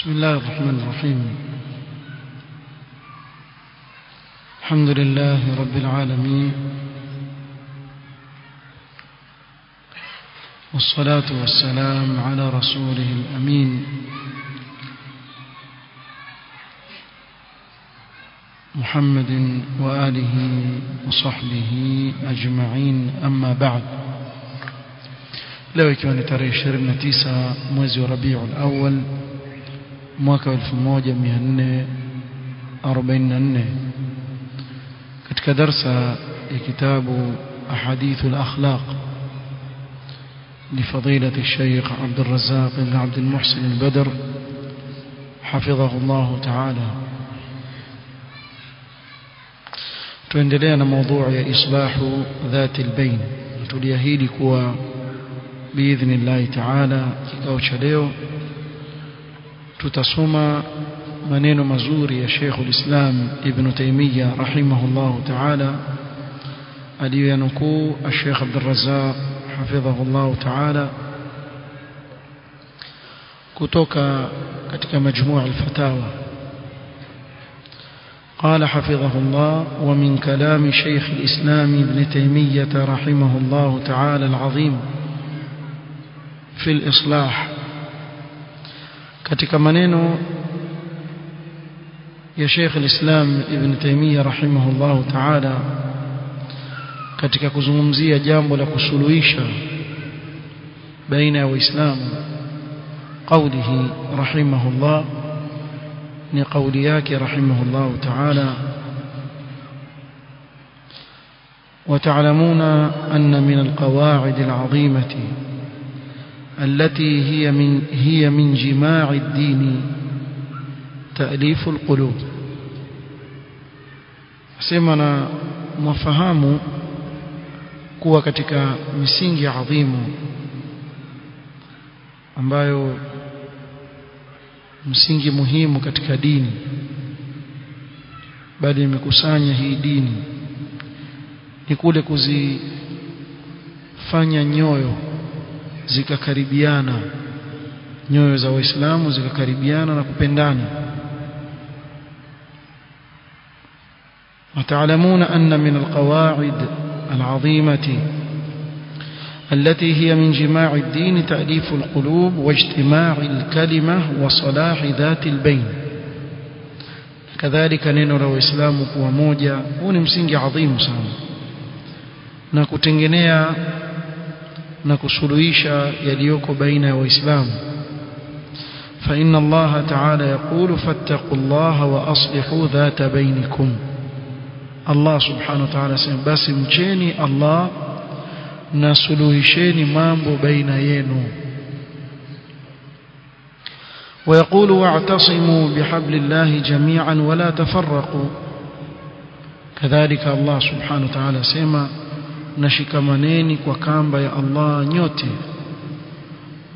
بسم الله الرحمن الرحيم. الحمد لله رب العالمين. والصلاة والسلام على رسوله الأمين. محمد وآله وصحبه أجمعين. أما بعد. leo ikiwa ni tarehe 29 mwezi wa Rabiul Awwal mwaka 1444 katika darsa ya kitabu أحاديث الأخلاق لفضيلة الشيخ عبد الرزاق بن عبد المحسن البدر حفظه الله تعالى. tuendelea na موضوع ya islahu dhati albayn tuliahidi kuwa بإذن الله تعالى kikao cha leo تتصوم منين مزور يا شيخ الإسلام ابن تيمية رحمه الله تعالى علي ينكو الشيخ عبد الرزاق حفظه الله تعالى كتوك كتك مجموع الفتاوى قال حفظه الله ومن كلام شيخ الإسلام ابن تيمية رحمه الله تعالى العظيم في الإصلاح katika maneno ya Sheikh al-Islam Ibn Taymiyyah rahimahullah ta'ala katika kuzungumzia jambo la kusuluhisha baina ya waislamu qawlihi rahimahullah ni qawli yake rahimahullah ta'ala وتعلمون أن من القواعد العظيمة التي هي من هي من جماع الدين تأليف القلوب سمنا مفهمه kuwa katika misingi adhimu ambayo msingi muhimu katika dini bali imekusanya hii dini ni kule kuzifanya nyoyo zikakaribiana. Nyoyo za waislamu zikakaribiana na kupendana. وتعلمون أن من القواعد العظيمة التي هي من جماع الدين تأليف القلوب واجتماع الكلمة وصلاح ذات البين. كذلك ننرى الإسلام قوموجا ونمسنج عظيم سام. نكتنجنيا na kusuluhisha yaliyoko baina ya waislamu فإن الله تعالى يقول فاتقوا الله وأصلحوا ذات بينكم wa ta'ala sema basi mcheni Allah na suluhisheni mambo baina yenu ويقول واعتصموا بحبل الله جميعا ولا تفرقوا كذلك الله سبحانه وتعالى سما نشكمانeni kwa kamba ya Allah nyote.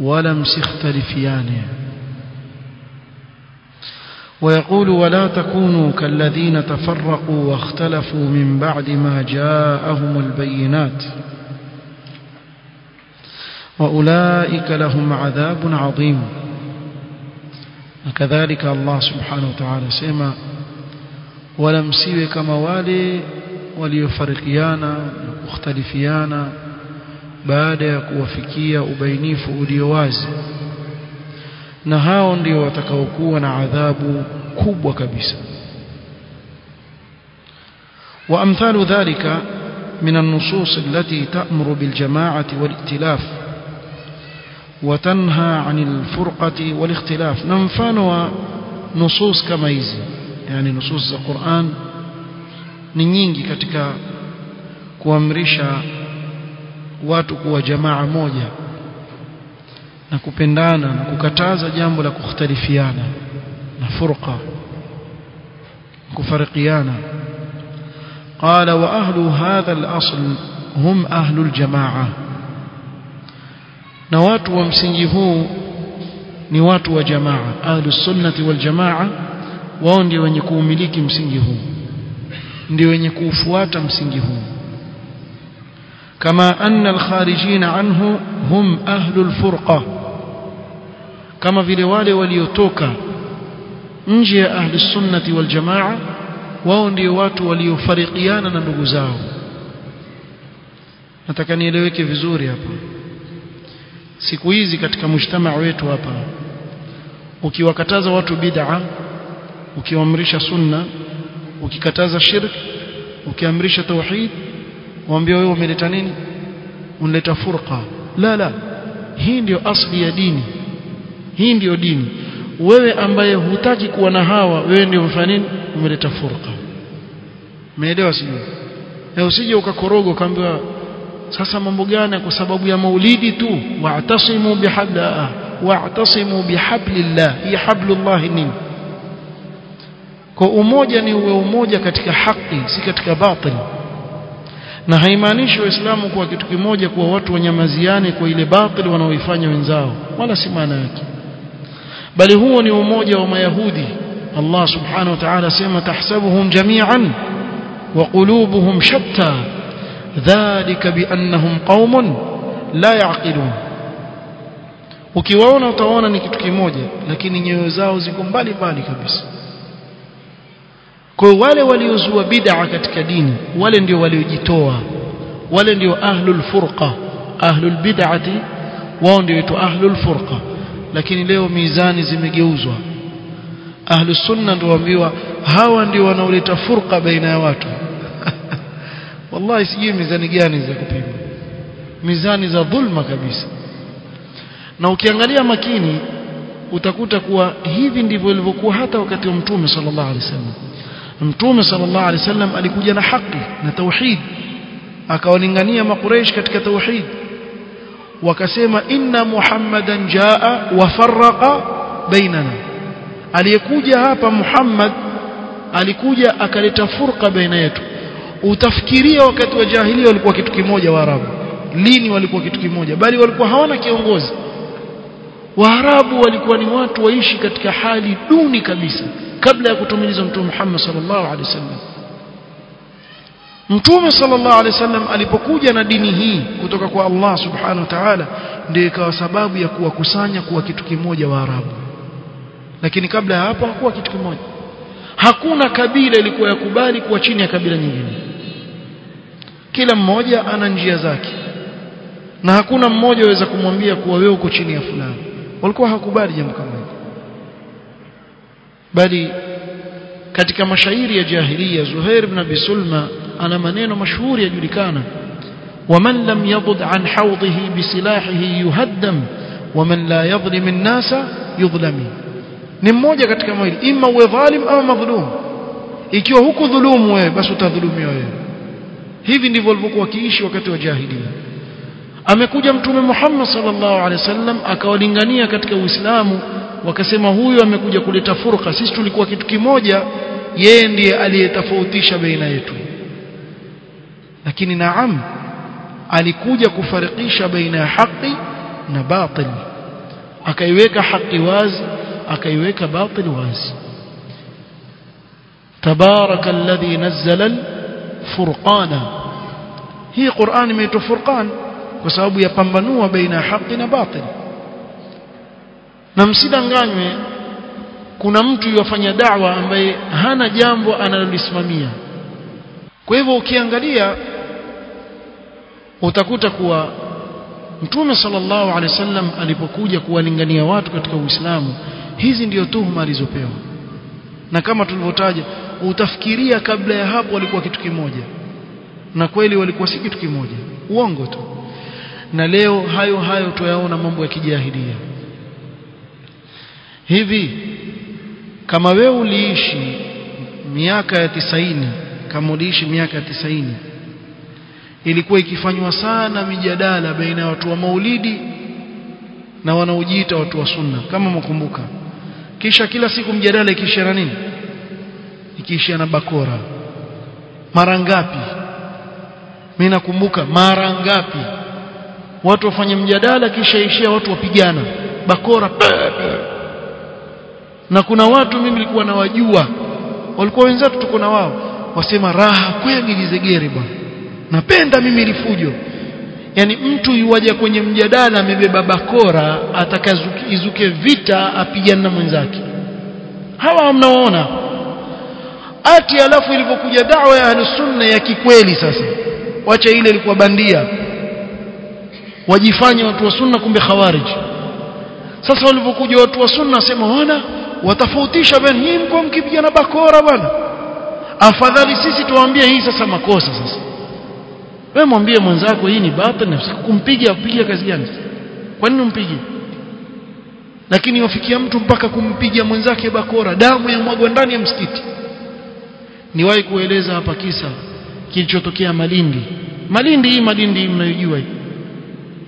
Wala msikhtalifiane ويقول ولا تكونوا كالذين تفرقوا واختلفوا من بعد ما جاءهم البينات وأولئك لهم عذاب عظيم وكذلك الله سبحانه وتعالى سيما ولم سيوي كما والي وليفرقيانا واختلفيانا بعد يكوفكيا أبينيف أوليوازي na hao ndio watakaokuwa وأمثال ذلك من النصوص التي تأمر بالجماعة والائتلاف وتنهى عن الفرقة والاختلاف. نمفان نصوص كما hizi يعني نصوص ni nyingi katika kuamrisha watu kuwa jamaa moja na kupendana na kukataza jambo la kukhtalifiana na furqa kufarikiana قال واهل هذا الاصل هم اهل الجماعه na watu wa msingi huu ni watu wa jamaa ahlu sunnati wal jamaa wao ndio wenye kuumiliki msingi huu ndio wenye kuufuata msingi huu كما أن الخارجين عنه هم أهل الفرقة كما vile wale waliotoka nje ya ahli sunnati wal jamaa wao ndio watu waliofarikiana na ndugu zao nataka nieleweke vizuri hapa siku hizi katika mujtamaa wetu hapa ukiwakataza watu bid'a ukiwaamrisha sunna ukikataza shirk ukiamrisha tauhid waambie wewe umeleta nini? Unaleta furqa. La la. Hii ndio asli ya dini. Hii ndio dini. Wewe ambaye hutaki kuwa na hawa wewe ndio umefanya nini? Umeleta furqa. Umeelewa sio na usije ukakorogo ukaambiwa sasa mambo gani kwa sababu ya maulidi tu? Wa'tasimu bihabla wa'tasimu bihablillah. Hii hablullah nini? Kwa umoja ni uwe umoja katika haki si katika batil na haimaanishi waislamu kuwa kitu kimoja kuwa watu wanyamaziane kwa ile batil wanaoifanya wenzao wala si maana yake. Bali huo ni umoja wa mayahudi. Allah subhanahu wa ta'ala sema tahsabuhum jami'an wa qulubuhum shatta. Dhalika biannahum qaumun la yaqilun. Ukiwaona utaona ni kitu kimoja lakini nyoyo zao ziko mbali mbali kabisa kwa wale waliozua bid'a katika dini wale ndio waliojitoa wale ndio ahlul furqa ahlul bid'ati wao ndio wetu ahlul furqa. Lakini leo mizani zimegeuzwa. Ahlus sunna ndio waambiwa hawa ndio wanaoleta furqa baina ya watu. Wallahi sijui mizani gani za kupima. Mizani za dhulma kabisa. Na ukiangalia makini utakuta kuwa hivi ndivyo ilivyokuwa hata wakati wa mtume sallallahu alaihi wasallam mtume sallallahu alaihi wasallam alikuja na haki na tauhid akawalingania makureish katika tauhid. Wakasema inna muhammadan jaa wa farraqa bainana aliyekuja hapa muhammad alikuja akaleta furqa baina yetu. Utafikiria wakati wa jahiliya walikuwa kitu kimoja waarabu. Lini walikuwa kitu kimoja? Bali walikuwa hawana kiongozi. Waarabu walikuwa ni watu waishi katika hali duni kabisa kabla ya kutumilizwa mtume Muhammad sallallahu alaihi wasallam. Mtume sallallahu alaihi wasallam alipokuja na dini hii kutoka kwa Allah subhanahu wa ta'ala ndio ikawa sababu ya kuwakusanya kuwa kitu kimoja wa arabu lakini kabla ya hapo hakuwa kitu kimoja. Hakuna kabila ilikuwa yakubali kuwa chini ya kabila nyingine. Kila mmoja ana njia zake. Na hakuna mmoja aweza kumwambia kuwa wewe uko chini ya fulani. Walikuwa hakubali jambo kama bali katika mashairi ya jahiliya Zuhair ibn Abi Sulma ana maneno mashuhuri yajulikana ومن لم يضد عن حوضه بسلاحه يهدم ومن لا يظلم الناس يظلم ni mmoja katika mawili ima uwe dhalim au madhulum ikiwa huku dhulumu wewe basi utadhulumiwa wewe hivi ndivyo walivyokuwa wakiishi wakati wa jahiliya amekuja mtume Muhammad sallallahu alaihi wasallam akawalingania katika Uislamu wakasema huyu amekuja kuleta furqa sisi tulikuwa kitu kimoja yeye ndiye aliyetofautisha baina yetu lakini naam alikuja kufarikisha baina ya haki na batil akaiweka haki wazi akaiweka batil wazi تبارك الذي نزل الفرقان هي قرآن imeitwa furqan kwa sababu ya pambanua baina ya haki na batil. Na msidanganywe kuna mtu yafanya da'wa ambaye hana jambo analolisimamia kwa hivyo ukiangalia utakuta kuwa Mtume sallallahu alaihi wasallam alipokuja kuwalingania watu katika Uislamu hizi ndiyo tuhuma alizopewa. Na kama tulivyotaja utafikiria kabla ya hapo walikuwa kitu kimoja. Na kweli walikuwa si kitu kimoja. Uongo tu na leo hayo hayo tuyaona mambo ya kijahilia hivi kama we uliishi miaka ya tisaini kama uliishi miaka ya tisaini ilikuwa ikifanywa sana mijadala baina ya watu wa maulidi na wanaojiita watu wa sunna. Kama mkumbuka kisha kila siku mjadala ikiishia na nini? Ikiishia na bakora. Mara ngapi? Mimi nakumbuka mara ngapi watu wafanye mjadala kisha ishia watu wapigana. Bakora na kuna watu mimi nilikuwa nawajua. Walikuwa wenzetu tuko na wao. Wasema raha kweli lizegere bwana. Napenda mimi lifujo yani mtu yuwaja kwenye mjadala amebeba bakora atakazuke vita apigane na mwenzake. Hawa mnaoona ati alafu ilipokuja dawa ya ahlus sunna ya kikweli sasa. Wacha ile ilikuwa bandia wajifanye watu wa sunna kumbe khawarij. Sasa walipokuja watu wa sunna sema wana watafautisha baina hii mko mkipigana bakora bwana. Afadhali sisi tuwaambie hii sasa makosa sasa. Wewe mwambie mwenzako hii ni batil na kumpiga apiga kazi gani? Kwa nini umpige? Lakini wafikia mtu mpaka kumpiga mwenzake bakora damu ya mwagwa ndani ya msikiti. Niwahi kueleza hapa kisa kilichotokea Malindi. Malindi hii Malindi mnayojua hii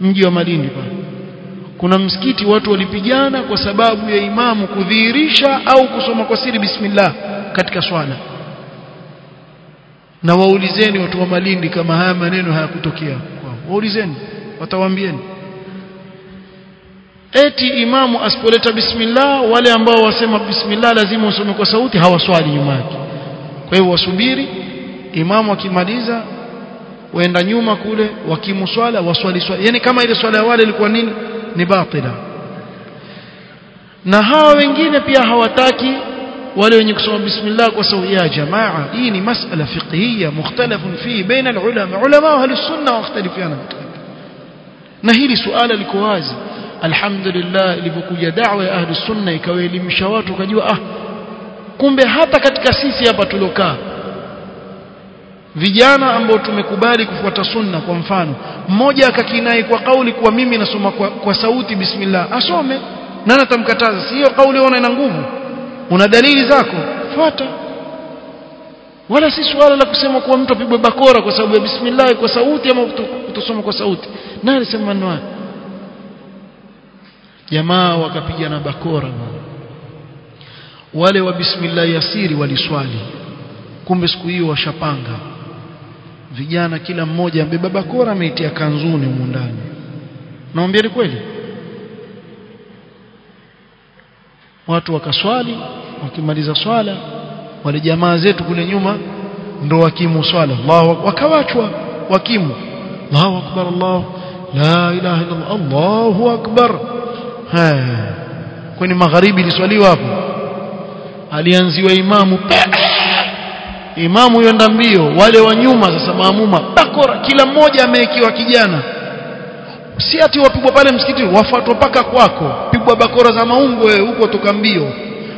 mji wa Malindi pale. Kuna msikiti watu walipigana kwa sababu ya imamu kudhihirisha au kusoma kwa siri bismillah katika swala. Na waulizeni watu wa Malindi kama haya maneno hayakutokea kwao. Waulizeni watawaambieni. Eti imamu asipoleta bismillah wale ambao wasema bismillah lazima usome kwa sauti hawaswali nyuma yake. Kwa hiyo wasubiri imamu akimaliza waenda nyuma kule wakimuswala waswali swali. Yani kama ile swala ya wale ilikuwa nini? Ni batila. Na hawa wengine pia hawataki wale wenye kusoma bismillah kwa sababu ya jamaa hii ni masala fiqhiyya mukhtalafun fi baina alulama. Ulama wa ahlus wakhtalifiana. Na hili suala liko wazi. Alhamdulillah ilipokuja da'wa ya ahlus sunna ikawaelimisha watu ukajua ah kumbe hata katika sisi hapa tulokaa vijana ambao tumekubali kufuata sunna kwa mfano mmoja akakinai kwa kauli kuwa mimi nasoma kwa, kwa sauti bismillah asome nani atamkataza si hiyo kauli ona ina nguvu? Una dalili zako? Fuata. Wala si suala la kusema kuwa mtu apigwe bakora kwa sababu ya bismillah kwa sauti ama kutosoma kwa sauti. Nani alisema maneno jamaa wakapiga na bakora. Wale wa bismillah yasiri waliswali. Kumbe siku hiyo washapanga vijana kila mmoja ambeba bakora ameitia kanzuni humu ndani. Naambia ni kweli? Watu wakaswali wakimaliza swala wale jamaa zetu kule nyuma ndo wakimu swala. Allahu wakawachwa wakimu. Allahu akbar Allah la ilaha illa Allah Allahu akbar. Ha kwani magharibi liswaliwa hapo? Alianziwa imamu imamu yenda mbio wale wa nyuma sasa maamuma bakora kila mmoja ameekiwa kijana. Si ati wapigwa pale msikiti wafuatwa paka kwako. Pigwa bakora za maungu wewe huko toka mbio.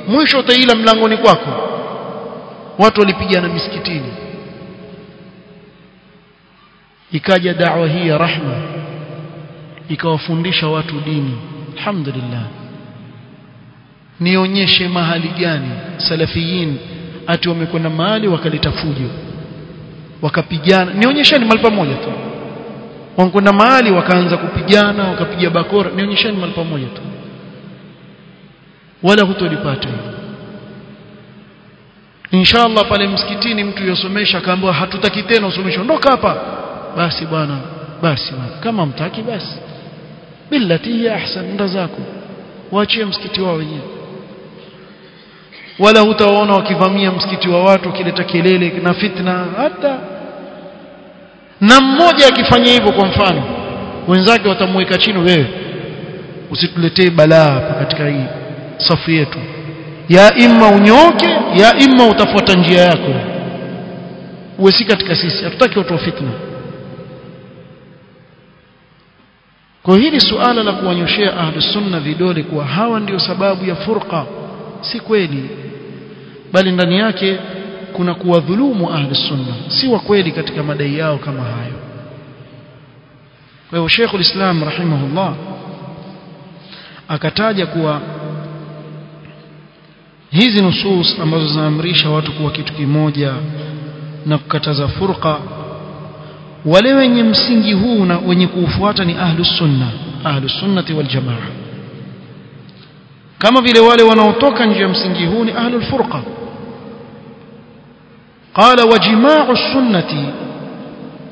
Mwisho utaila mlangoni kwako. Watu walipigana misikitini. Ikaja da'wa hii ya rahma. Ikawafundisha watu dini. Alhamdulillah. Nionyeshe mahali gani salafiyin ati wamekwenda mahali wakaleta fujo. Wakapigana. Nionyesheni mahali pamoja tu. Wamekwenda mahali wakaanza kupigana wakapiga bakora. Nionyesheni mahali pamoja tu. Wala hutolipata insha inshallah pale msikitini mtu yosomesha akaambiwa hatutaki tena usomeshe ondoka hapa. Basi bwana basi bwana. Kama mtaki basi. Billati hiya ahsan nda zako. Waachie msikiti wao wenyewe wala hutawaona wakivamia msikiti wa watu wakileta kelele na fitna hata na mmoja akifanya hivyo kwa mfano wenzake watamweka chini wewe usituletee balaa hapa katika hii safu yetu. Ya imma unyoke ya imma utafuata njia yako. Uwe si katika sisi hatutaki watu wa fitna. Kwa hili suala la kuwanyoshea ahlusunna vidole kuwa hawa ndio sababu ya furqa si kweli bali ndani yake kuna kuwadhulumu ahli sunna. Si wa kweli katika madai yao kama hayo. Kwa hiyo Sheikh ulislam rahimahullah akataja kuwa hizi nusus ambazo zinaamrisha watu kuwa kitu kimoja na kukataza furqa wale wenye msingi huu na wenye kuufuata ni ahlus sunna ahlus sunnati wal jamaa kama vile wale wanaotoka nje ya msingi huu ni ahlul furqa قال وجماع السنة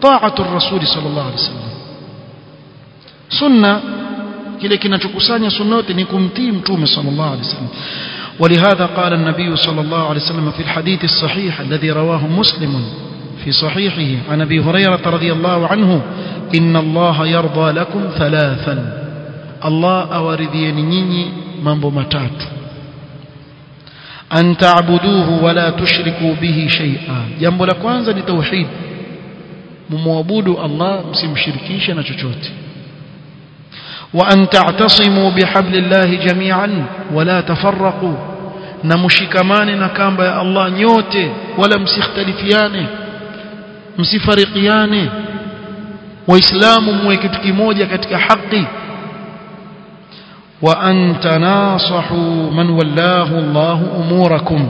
طاعة الرسول صلى الله عليه وسلم. سنة kile kinachokusanya sunna yote ni kumtii mtume sallallahu alaihi wasallam ولهذا قال النبي صلى الله عليه وسلم في الحديث الصحيح الذي رواه مسلم في صحيحه عن أبي هريرة رضي الله عنه إن الله يرضى لكم ثلاثا. الله nyinyi mambo matatu an ta'buduhu wa la tushriku bihi shay'a jambo la kwanza ni tauhid mumwabudu Allah msimshirikishe na chochote wa an ta'tasimu bihablillahi jami'an wa la tafarraqu na mushikamane na kamba ya Allah nyote wala msikhtalifiane msifarikiane waislamu muwe kitu kimoja katika haki وأن تناصحوا من ولاه الله أموركم.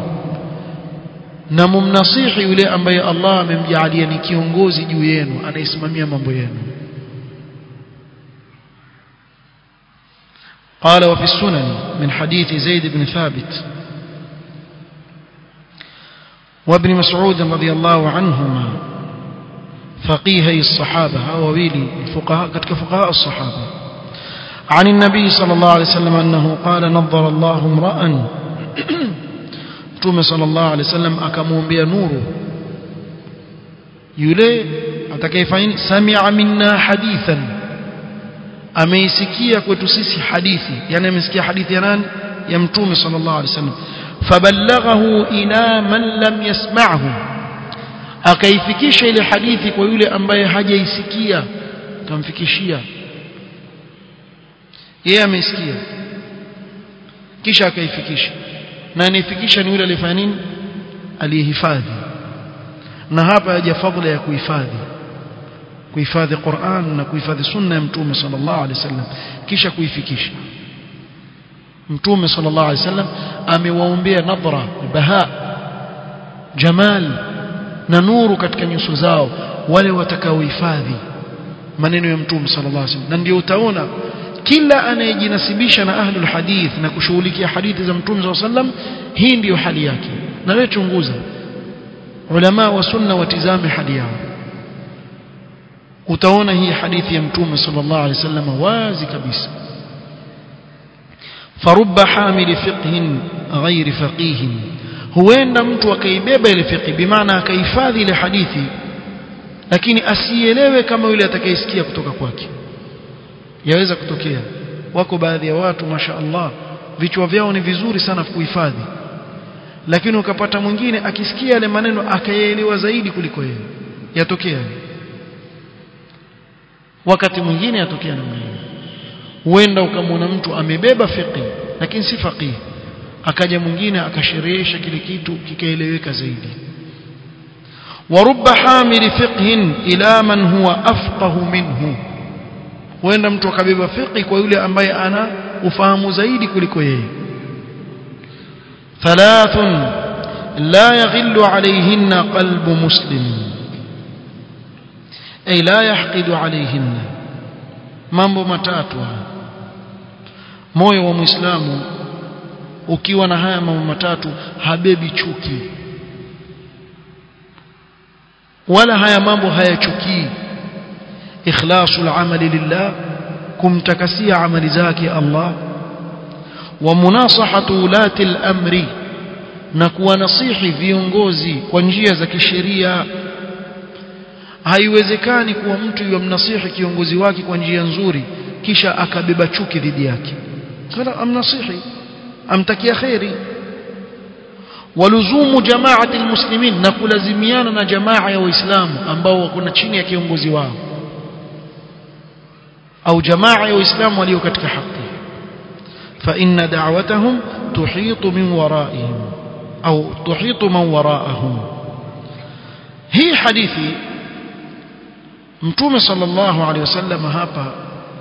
نمم نصيحي ولي أنبياء الله من جعلي يعليني كيونغوزي جوين أنا اسمامي مبين قال وفي السنن من حديث زيد بن ثابت وابن مسعود رضي الله عنهما فقيهي الصحابة أو ويلي الفقهاء قد كفقهاء الصحابة عن النبي صلى الله عليه وسلم أنه قال نظر الله امرأا تومي صلى الله عليه وسلم أكمون بي نور يلي أتى كيف سمع منا حديثا. أميسكي كوتسيسي حديثي. يعني أميسكي حديث يران يمتومي صلى الله عليه وسلم. فبلغه إلى من لم يسمعه. أكيفكيش لحديثك ويولي أمبي هاجي سكية كم فيكيشيا yeye ameisikia kisha akaifikisha. Na anifikisha ni yule aliyefanya nini? Aliyehifadhi. Na hapa haja fadhila ya kuhifadhi. Kuhifadhi Qur'an na kuhifadhi sunna ya mtume sallallahu alaihi wasallam. Kisha kuifikisha. Mtume sallallahu alaihi wasallam amewaombea nadhra baha jamal na nuru katika nyuso zao wale watakaohifadhi maneno ya mtume sallallahu alaihi wasallam. Na ndio utaona kila anayejinasibisha na ahlul hadith na kushughulikia hadithi za mtume alaihi wasallam hii ndiyo hali yake na wewe chunguza ulama wa sunna watizame hali yao utaona hii hadithi ya mtume sallallahu alaihi wasallam wazi kabisa farubba hamili fiqhin ghairi faqihin huenda mtu akaibeba ile fiqh bimaana akahifadhi ile hadithi lakini asielewe kama yule atakayesikia kutoka kwake yaweza kutokea. Wako baadhi ya watu masha Allah vichwa vyao ni vizuri sana kuhifadhi. Lakini ukapata mwingine akisikia yale maneno akayeelewa zaidi kuliko yeye. Yatokea. Wakati mwingine yatokea namna hiyo. Huenda ukamwona mtu amebeba fiqi lakini si faqih. Akaja mwingine akasherehesha kile kitu kikaeleweka zaidi. Warubba hamili fiqhin ila man huwa afqahu minhu huenda mtu akabeba fiqi kwa yule ambaye ana ufahamu zaidi kuliko yeye. Thalathun la yaghillu alayhinna qalbu muslim. Ay la yahqidu alayhinna. Mambo matatu moyo wa muislamu ukiwa na haya mambo matatu habebi chuki. Wala haya mambo hayachukii ikhlasul amali lillah kumtakasia amali zake Allah. Wa munasahatu ulati al-amri na kuwanasihi viongozi kwa njia za kisheria. Haiwezekani kuwa mtu yumnasihi kiongozi wake kwa njia nzuri kisha akabeba chuki dhidi yake. Kana amnasihi amtakia khairi waluzumu jamaati almuslimin na kulazimiana na jamaa ya waislamu ambao wako chini ya kiongozi wao أو جماعة وإسلام وليكتك حقه. فإن دعوتهم تحيط من ورائهم أو تحيط من وراءهم. هي حديثي. متومة صلى الله عليه وسلم هابا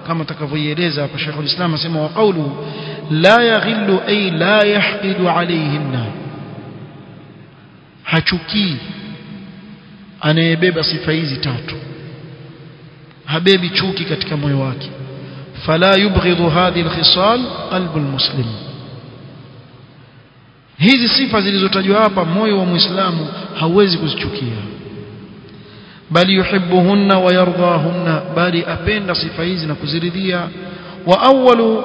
كما تكفي إليزا فشيخ الإسلام سمع وقوله لا يغل أي لا يحقد عليهن. هاتشكي أنا يبيب صفائي تاتو. Habebi chuki katika moyo wake. Fala yubghidhu hadhihi alkhisal qalbu almuslim. Hizi sifa zilizotajwa hapa moyo wa muislamu hauwezi kuzichukia. Bali yuhibbuhunna wa yardahunna bali apenda sifa hizi na kuziridhia. Wa awwalu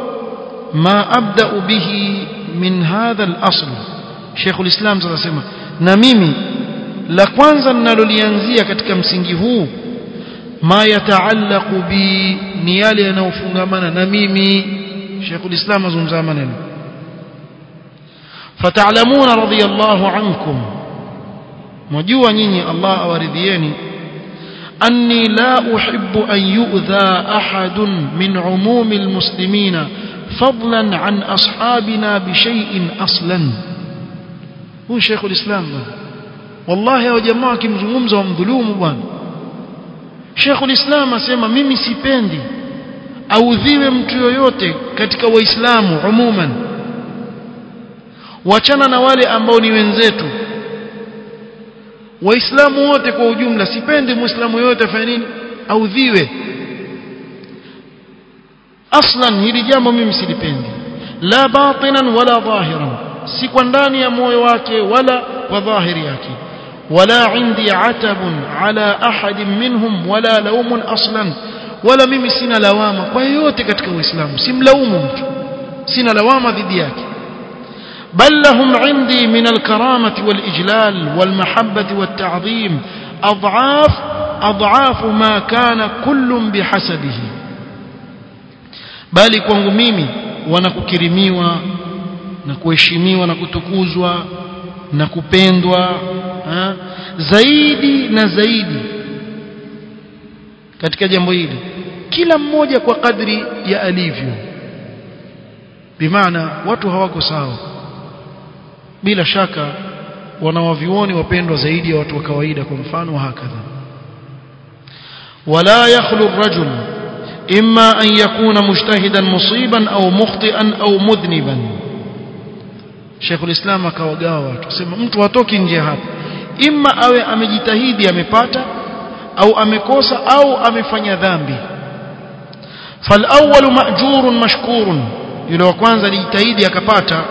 ma abda'u bihi min hadha al-asl. Sheikh al-Islam anasema na mimi la kwanza ninalolianzia katika msingi huu ma yataallaqu bi ni yale yanayofungamana na mimi Sheikh al-Islam azungumza maneno fata'lamuna radiyallahu ankum mwajua nyinyi Allah awaridhieni أني لا أحب أن يؤذى أحد من عموم المسلمين فضلا عن أصحابنا بشيء أصلا هو شيخ الإسلام والله يا جماعة kimzungumza wamdhulumu bwana Sheikh Islam asema mimi sipendi audhiwe mtu yoyote katika waislamu umuman. Wachana na wale ambao ni wenzetu. Waislamu wote kwa ujumla sipendi muislamu yoyote afanye nini? Audhiwe. Aslan hili jambo mimi silipendi. La batinan wala dhahiran. Si kwa ndani ya moyo wake wala kwa dhahiri yake ولا عندي عتب على أحد منهم ولا لوم أصلا ولا ميمي سين لواما ويوتي كتك إسلام سين لوم. سين لواما ذيديك بل لهم عندي من الكرامة والإجلال والمحبة والتعظيم أضعاف أضعاف ما كان كل بحسبه بالي كونغ ميمي ونكو كرميوا ونكو إشميوا نكو تكوزوا na kupendwa ha? zaidi na zaidi katika jambo hili. Kila mmoja kwa kadri ya alivyo. Bimaana watu hawako sawa. Bila shaka wanawavioni wapendwa zaidi ya watu wa kawaida kwa mfano hakadha. Wala yakhlu ar-rajul imma an yakuna mujtahidan musiban au mukhtian au mudhniban Sheikh ulislam akawagawa watu sema mtu hatoki nje hapa imma awe amejitahidi amepata au amekosa au amefanya dhambi فالأول مأجور مشكور yule wa kwanza alijitahidi akapata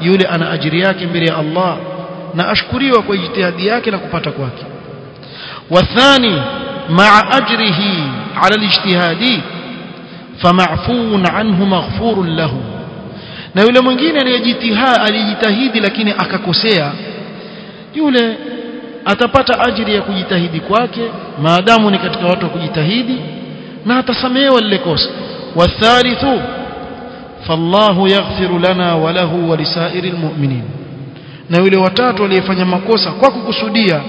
yule ana ajiri yake mbele ya Allah na ashkuriwa kwa jitihadi yake na kupata kwake wathani ma'a ajrihi 'ala al-ijtihadi fama'fuun anhu maghfurun lahu na yule mwingine aliyejitiha alijitahidi lakini akakosea. Yule atapata ajiri ya kujitahidi kwake maadamu ni katika watu wa kujitahidi na atasamehewa lile kosa. Wathalithu fallahu yaghfiru lana wa lahu wa lisairil na yule watatu aliyefanya makosa kwa kukusudia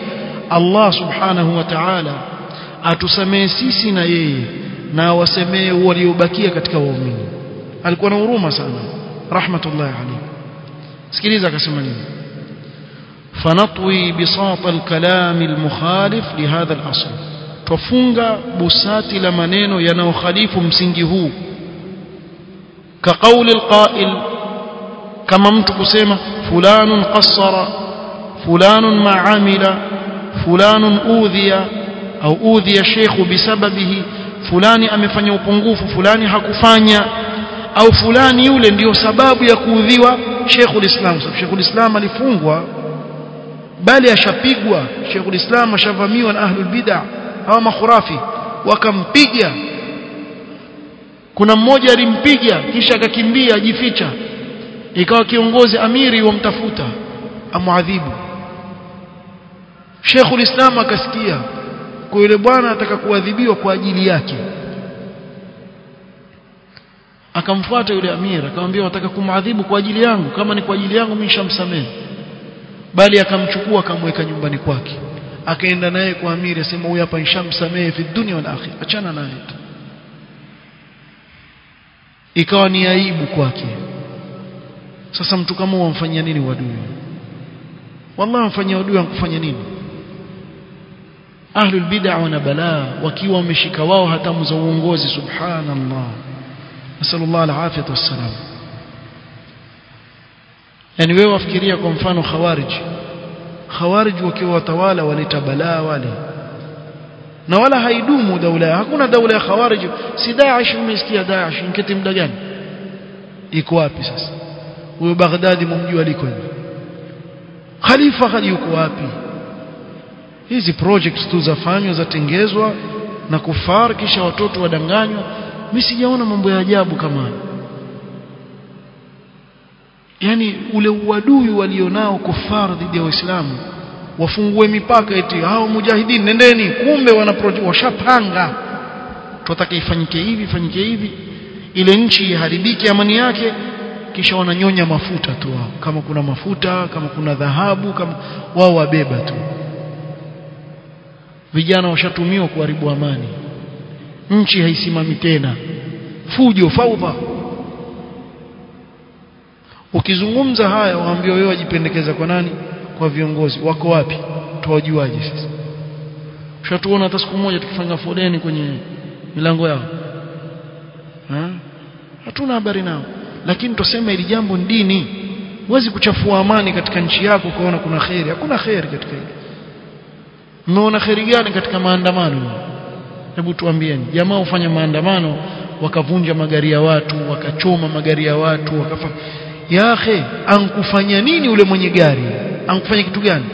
Allah subhanahu wa ta'ala atusamehe sisi na yeye na awasemee waliobakia katika waumini. Alikuwa na huruma sana rahmatullahi alayhi. Sikiliza akasema nini? Fanatwi bisat alkalam almukhalif lihadha alasl. Tufunga busati la maneno yanayokhalifu msingi huu. Ka kauli alqa'il kama mtu kusema fulanun qassara fulanun ma'amila fulanun udhiya au udhiya sheikhu bisababihi fulani amefanya upungufu fulani hakufanya au fulani yule ndiyo sababu ya kuudhiwa Sheikhul Islam. Sababu Sheikhul Islam alifungwa bali ashapigwa. Sheikhul Islam ashavamiwa na ahlul bid'ah hawa makhurafi. Wakampiga. Kuna mmoja alimpiga kisha akakimbia ajificha. Ikawa kiongozi amiri wamtafuta amuadhibu Sheikhul Islam akasikia kwa yule bwana atakakuadhibiwa kwa ajili yake akamfuata yule amir akamwambia wataka kumadhibu kwa ajili yangu? Kama ni kwa ajili yangu mimi nishamsamehe. Bali akamchukua akamweka nyumbani kwake. Akaenda naye kwa amiri asema huyu hapa nishamsamehe fi dunia wal akhirah. Achana naye ikawa ni aibu kwake. Sasa mtu kama wamfanyia amfanyia nini wadui wallahi wamfanyia wadui ankufanya nini? Ahlul bid'a wana balaa wakiwa wameshika wao hatamu za uongozi subhanallah nasallallahu alafiyata والسلام yani wewe wafikiria kwa mfano khawarij. Khawarij wakiwa watawala waleta balaa wale. Na wala haidumu daula hakuna daula ya khawarij. Si Daesh umesikia Daesh. Nketi muda gani? Iko wapi sasa? Huyo Baghdadi mumjua liko Khalifa hali yuko wapi? Hizi projects tu zafanywa zatengezwa na kufar kisha watoto wadanganywa mimi sijaona mambo ya ajabu kama yani ule uadui walionao kufar dhidi ya waislamu wafungue mipaka eti hao mujahidin nendeni kumbe wana washapanga. Tutaka ifanyike hivi ifanyike hivi ile nchi iharibike amani yake kisha wananyonya mafuta tu wao. Kama kuna mafuta kama kuna dhahabu kama wao wabeba tu. Vijana washatumiwa kuharibu amani nchi haisimami tena. Fujo faudha ukizungumza haya waambie wewe wajipendekeza kwa nani? Kwa viongozi. Wako wapi? Tuwajuaje sasa ushatuona hata siku moja tukifanya fodeni kwenye milango yao. Ha? hatuna habari nao. Lakini tuseme ili jambo ni dini. Huwezi kuchafua amani katika nchi yako ukaona kuna kheri. Hakuna kheri katika hili. Mmeona kheri gani katika maandamano hebu tuambieni jamaa hufanya maandamano wakavunja magari ya watu wakachoma magari ya watu wakafa. Ya akhi ankufanya nini ule mwenye gari? Ankufanya kitu gani?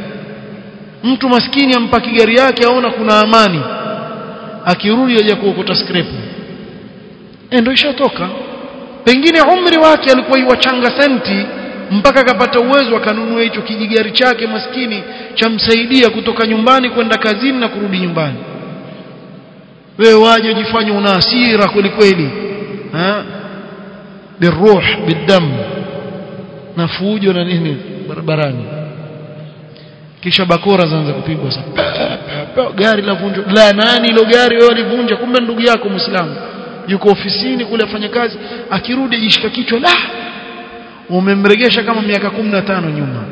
Mtu maskini ampaki gari yake aona kuna amani. Akirudi aje kuokota scrap eh ndio ishatoka. Pengine umri wake alikuwa iwachanga senti mpaka akapata uwezo akanunua hicho kijigari chake maskini chamsaidia kutoka nyumbani kwenda kazini na kurudi nyumbani wewe waje ujifanye una hasira kweli kweli biruh bidam na fujo na nini barabarani. Kisha bakora zaanza kupigwa sasa gari la vunjo. La nani ilo gari wewe alivunja? Kumbe ndugu yako muislamu. Yuko ofisini kule afanya kazi. Akirudi jishika kichwa la! Umemregesha kama miaka 15 nyuma.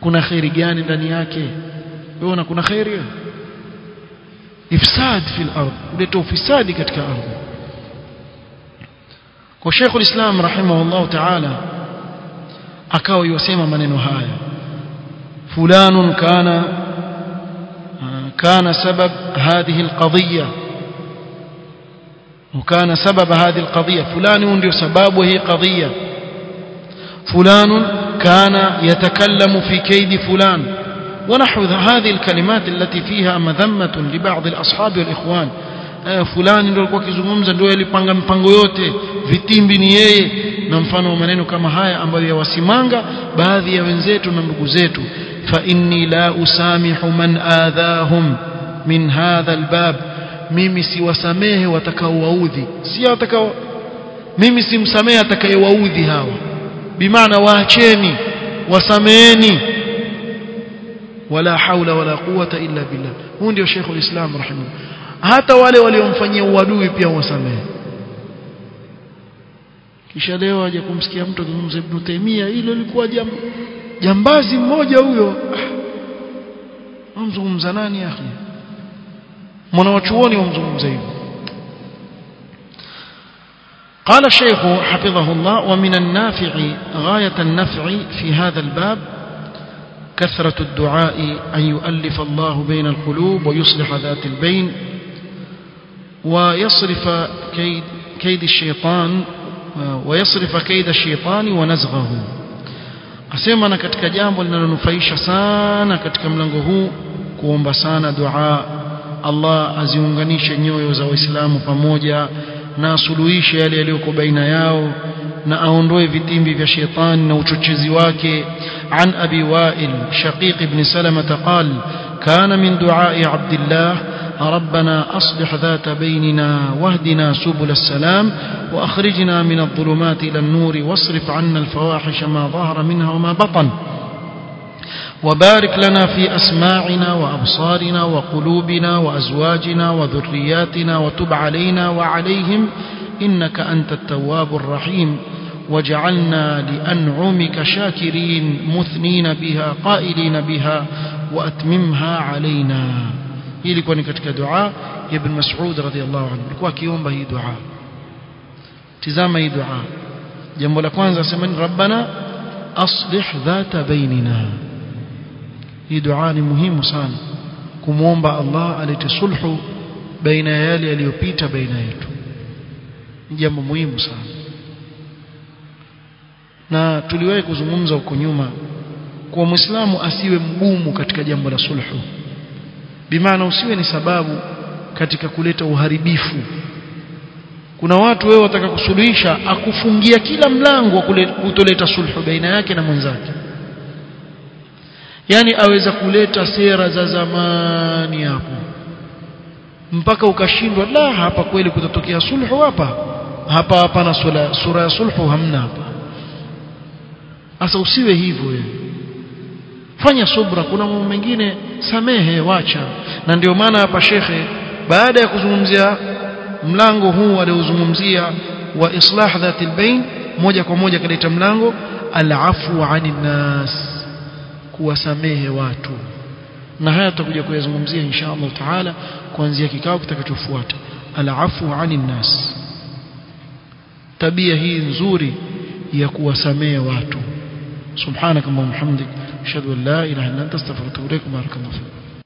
Kuna khairi gani ndani yake? Wewe una kuna khairi إفساد في الأرض ولتو فسادي كتك الأرض وشيخ الإسلام رحمه الله تعالى أكاو يسمى منينو هيا فلان كان كان سبب هذه القضية. وكان سبب هذه القضية. فلان هو سبب هي قضية. فلان كان يتكلم في كيد فلان. ونحو هذه الكلمات التي فيها مذمة لبعض الأصحاب والإخوان fulani ndio alikuwa akizungumza ndio alipanga mpango yote vitimbi ni yeye na mfano wa maneno kama haya ambayo yawasimanga baadhi ya wenzetu na ndugu zetu fa inni la usamihu man adhahum min hadha albab mimi siwasamehe watakaowaudhi si watakao mimi simsamehe atakayewaudhi hawa bimaana waacheni wasameheni wala haula wala quwata illa billah huu ndio Sheikh ulislam rahimahullah hata wale waliomfanyia uadui pia wasamehe kisha leo aje kumsikia mtu akizungumza Ibn Taymiyyah hilo lilikuwa jam, jambazi mmoja huyo ah, wamzungumza nani akhi mwana wa chuoni wamzungumza hivyo قال الشيخ حفظه الله ومن النافع غاية النفع في هذا الباب كثرة الدعاء أن يؤلف الله بين القلوب ويصلح ذات البين ويصرف كيد, كيد الشيطان ويصرف كيد الشيطان ونزغه. أسيما نكتك جامب لنا ننفيش سانا كتك ملنغه كومب سانا دعاء الله أزيونغنيش نيو وإسلام فموجا na asuluhishe yale yaliyoko baina yao na aondoe vitimbi vya shetani na uchochezi wake an abi wa'il shaqiq ibn salama qal kana min du'a'i abdullah ربنا أصلح ذات بيننا واهدنا سبل السلام وأخرجنا من الظلمات إلى النور واصرف عنا الفواحش ما ظهر منها وما بطن وبارك لنا في أسماعنا وأبصارنا وقلوبنا وأزواجنا وذرياتنا وتب علينا وعليهم إنك أنت التواب الرحيم وجعلنا لأنعمك شاكرين مثنين بها قائلين بها وأتممها علينا. Hii ilikuwa ni katika dua ya ibn Mas'ud radhiallahu anhu. Alikuwa akiomba hii dua. Tizama hii dua. Jambo la kwanza asema ni rabbana aslih dhata hii dua ni muhimu sana. Kumwomba Allah alete sulhu baina ya yale yaliyopita baina yetu. Ni jambo muhimu sana. Na tuliwahi kuzungumza huko nyuma kwa muislamu asiwe mgumu katika jambo la sulhu. Bimaana usiwe ni sababu katika kuleta uharibifu. Kuna watu wewe wataka kusuluhisha akufungia kila mlango wa kutoleta sulhu baina yake na mwenzake yani aweza kuleta sera za zamani hapo. Mpaka ukashindwa la hapa kweli kutatokea sulhu hapa. Hapa hapana sura ya sulhu hamna hapa. Asa usiwe hivyo wewe. Fanya subra kuna mambo mengine samehe wacha. Na ndio maana hapa shekhe baada ya kuzungumzia mlango huu aliozungumzia wa islah dhati bain moja kwa moja kaleta mlango alafu 'anil nas kuwasamehe watu. Na haya tutakuja kuyazungumzia insha Allah taala kuanzia kikao kitakachofuata. Alafu anin nas. Tabia hii nzuri ya kuwasamehe watu. Subhanakallahumma hamdik ashhadu an la ilaha illa anta astaghfiruka wa atubu ilaik